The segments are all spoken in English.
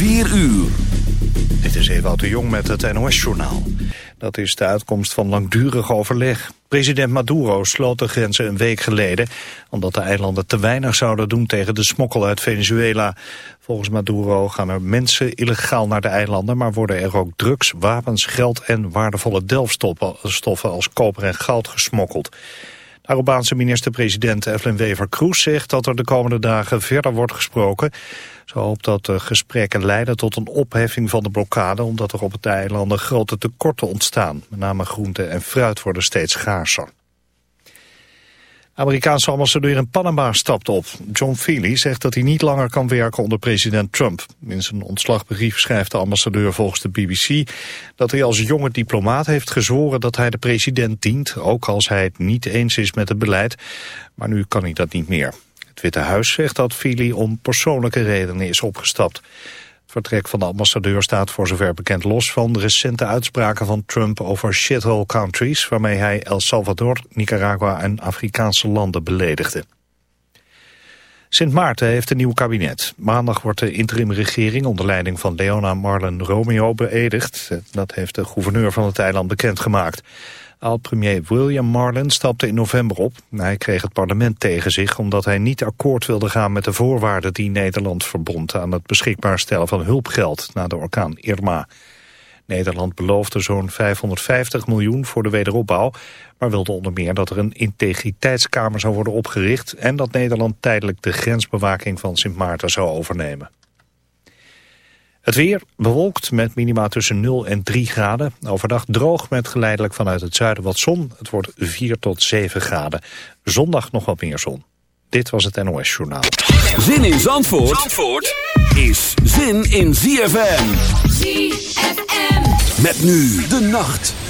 4 uur. Dit is Ewout de Jong met het NOS-journaal. Dat is de uitkomst van langdurig overleg. President Maduro sloot de grenzen een week geleden... omdat de eilanden te weinig zouden doen tegen de smokkel uit Venezuela. Volgens Maduro gaan er mensen illegaal naar de eilanden... maar worden er ook drugs, wapens, geld en waardevolle delfstoffen... als koper en goud gesmokkeld. Arubaanse minister-president Evelyn Wever-Kroes zegt dat er de komende dagen verder wordt gesproken. Ze hoopt dat de gesprekken leiden tot een opheffing van de blokkade... omdat er op het eilanden grote tekorten ontstaan. Met name groente en fruit worden steeds schaarser. Amerikaanse ambassadeur in Panama stapt op. John Feely zegt dat hij niet langer kan werken onder president Trump. In zijn ontslagbrief schrijft de ambassadeur volgens de BBC... dat hij als jonge diplomaat heeft gezworen dat hij de president dient... ook als hij het niet eens is met het beleid. Maar nu kan hij dat niet meer. Het Witte Huis zegt dat Feely om persoonlijke redenen is opgestapt. Vertrek van de ambassadeur staat voor zover bekend los van de recente uitspraken van Trump over shithole countries, waarmee hij El Salvador, Nicaragua en Afrikaanse landen beledigde. Sint Maarten heeft een nieuw kabinet. Maandag wordt de interimregering onder leiding van Leona Marlen Romeo beëdigd. Dat heeft de gouverneur van het eiland bekendgemaakt. Oud-premier William Marlin stapte in november op. Hij kreeg het parlement tegen zich omdat hij niet akkoord wilde gaan met de voorwaarden die Nederland verbond aan het beschikbaar stellen van hulpgeld na de orkaan Irma. Nederland beloofde zo'n 550 miljoen voor de wederopbouw, maar wilde onder meer dat er een integriteitskamer zou worden opgericht en dat Nederland tijdelijk de grensbewaking van Sint Maarten zou overnemen. Het weer bewolkt met minima tussen 0 en 3 graden. Overdag droog met geleidelijk vanuit het zuiden wat zon. Het wordt 4 tot 7 graden. Zondag nog wat meer zon. Dit was het NOS Journaal. Zin in Zandvoort, Zandvoort is zin in ZFM. ZFM. Met nu de nacht.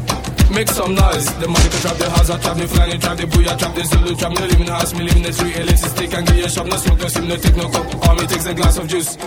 Make some noise. The money can trap the house, I trap the flying, trap the booyah, trap the Zulu, trap me live in the house, me live in the street, elitist stick and get your shop, no smoke, no sim, no take no. All me takes a glass of juice.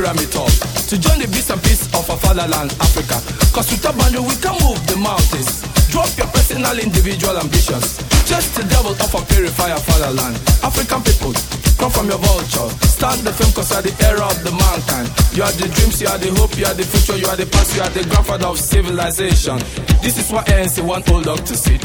Top to join the bits and pieces of our fatherland, Africa. Cause with a boundary we can move the mountains. Drop your personal, individual ambitions. Just the devil of a purifier fatherland. African people, come from your vulture. Start the film cause you are the era of the mankind. You are the dreams, you are the hope, you are the future, you are the past, you are the grandfather of civilization. This is what ANC want old dog to sit.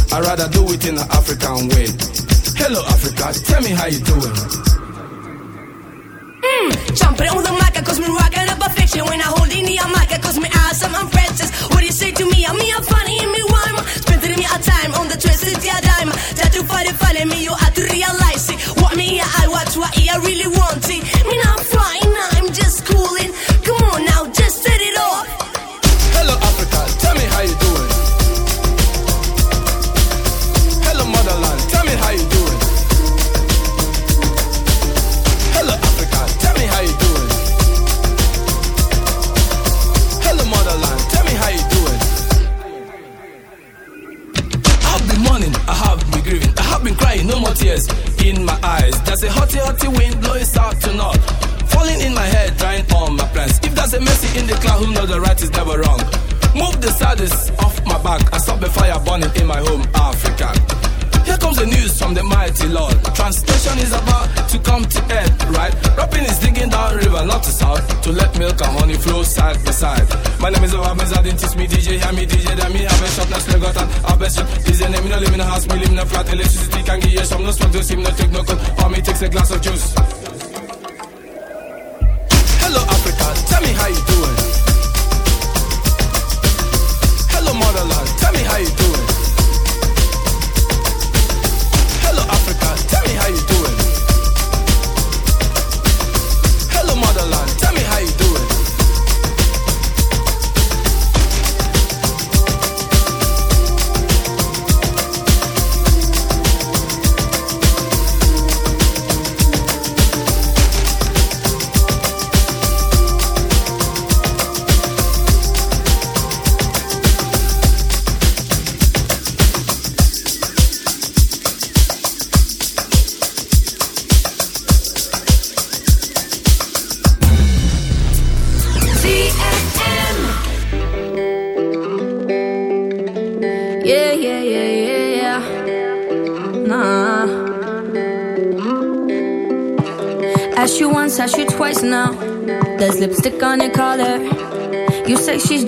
I'd rather do it in an African way. Hello, Africa, tell me how you doing. Hmm, jumping on the mic, cause me rocking up a fiction. When I hold in the mic, cause me awesome, I'm precious. What do you say to me? I'm me, I'm funny, and me rhyme. Spending me a time on the twisted yeah dime. That to find it, follow me, you have to realize it. What me, I watch, what I really want it. Me Hotty wind blowing south to north, falling in my head, drying all my plans. If there's a mercy in the cloud, who knows the right is never wrong. Move the saddest off my back I stop the fire burning in my home, Africa. Comes the news from the mighty Lord. Translation is about to come to end, right? Rapping is digging down river, not to south, to let milk and honey flow side by side. My name is Obamiz, I didn't teach me DJ, hear me DJ, then me have a now still got an have a shop. DJ name, me no live in a house, me live in a flat, electricity can give you some, no smoke, no steam, no take no cold, me takes a glass of juice. Hello Africa, tell me how you doing. Hello motherland, tell me how you doing.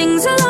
情字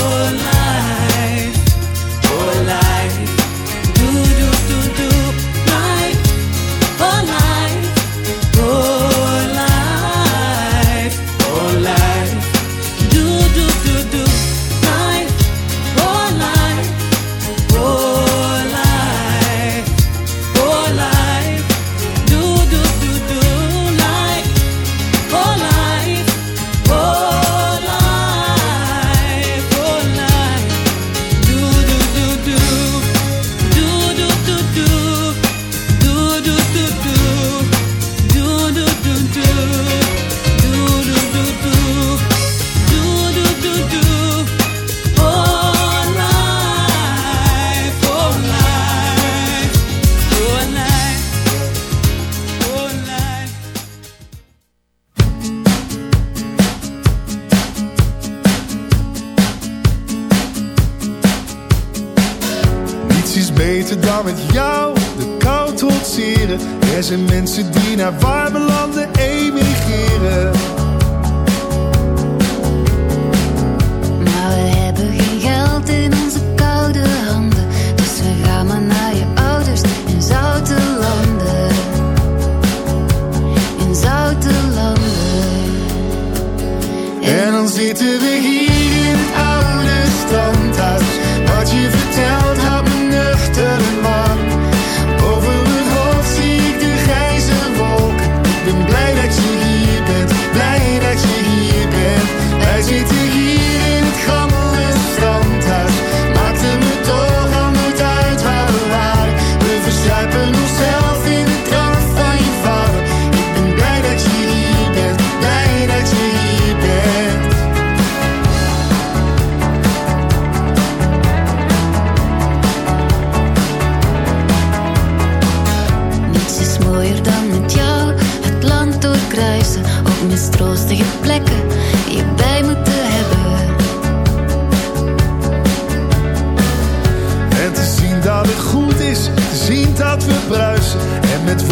naar belanden emigreren.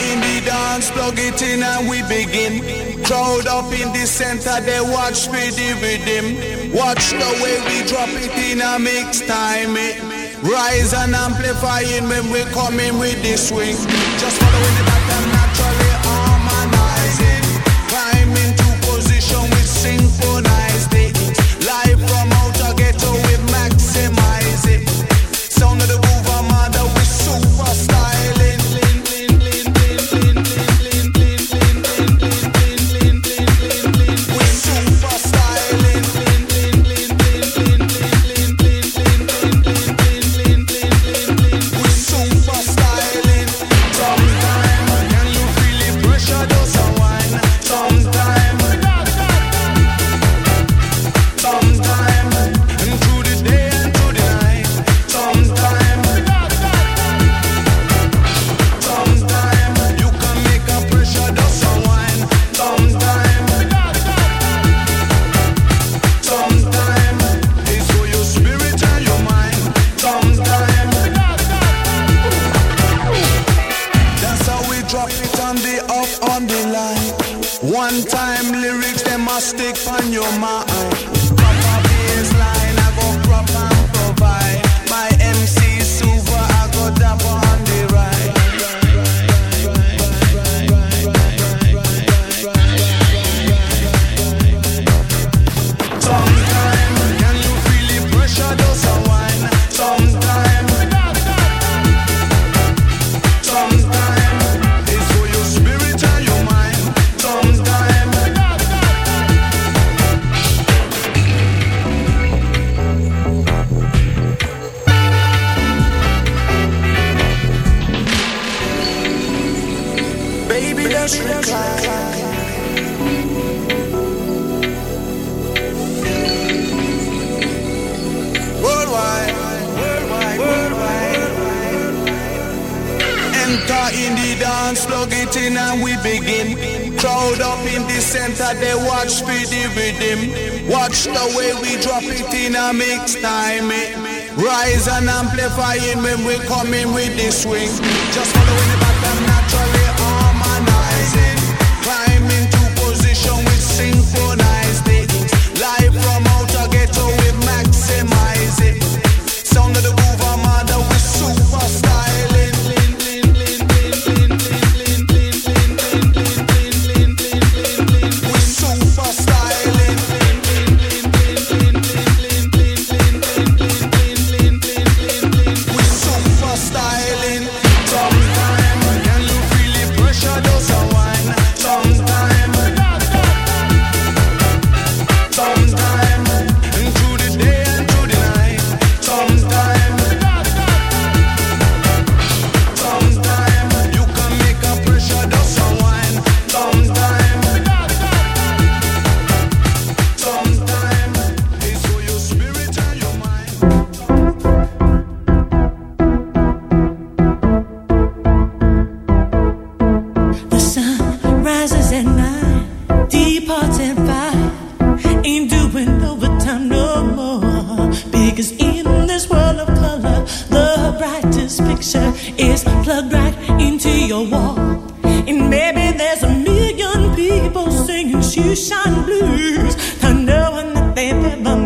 in the dance, plug it in and we begin. Crowd up in the center, they watch me the rhythm. Watch the way we drop it in a mix time. It rise and amplifying when we come in with the swing. Just following the that they watch for the rhythm. Watch the way we drop it in a mix time. It. Rise and amplify it when we coming with the swing. Just follow the back. This picture is plugged right into your wall. And maybe there's a million people singing shoeshine blues to no one that they've ever met.